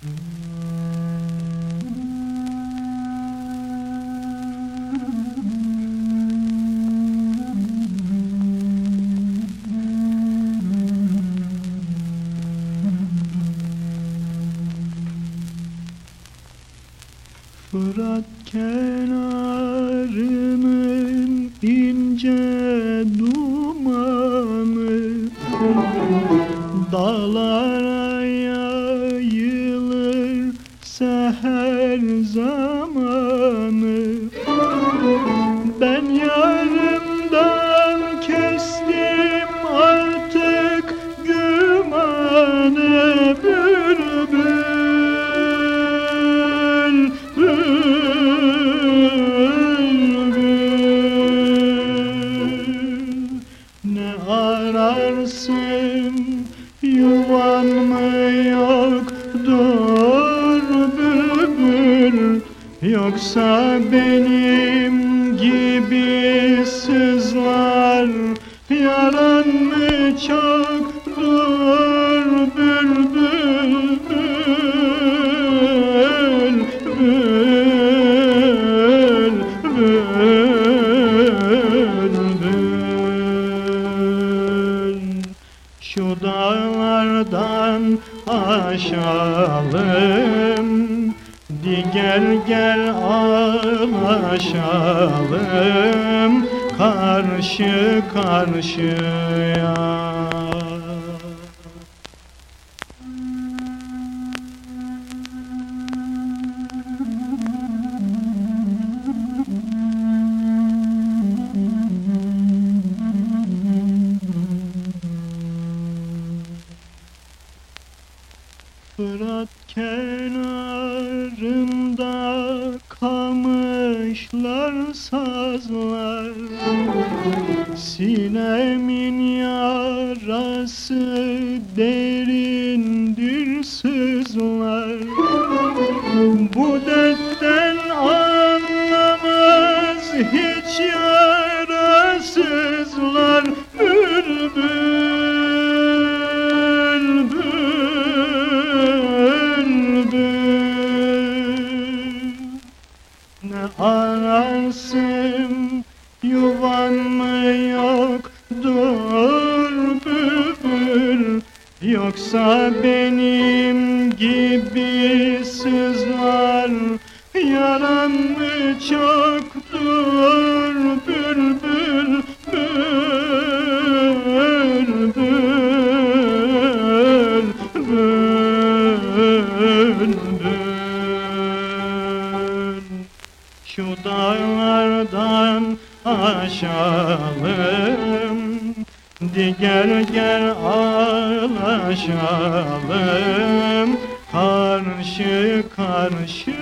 Fırat kenarının ince dumanı Dağlara seher zamanı. Ben yarımdan kestim artık gümanı. Bülbül bülbül. Ne ararsın yuvan mı Yoksa benim gibi sızlar Yaran mı çoktur bülbül? Bül bülbül. Şu dağlardan aşalım Di gel gel ağlaşalım Karşı karşıya Fırat kenarında kamışlar sazlar. Sinemin yarası derindir sızlar. Bu dertten anlamaz hiç yarasızlar Ararsın yuvan mı yoktur bülbül. Yoksa benim gibi sızlar. Yaran mı çoktur Şu dağlardan aşalım. Di gel gel ağlaşalım. Karşı karşı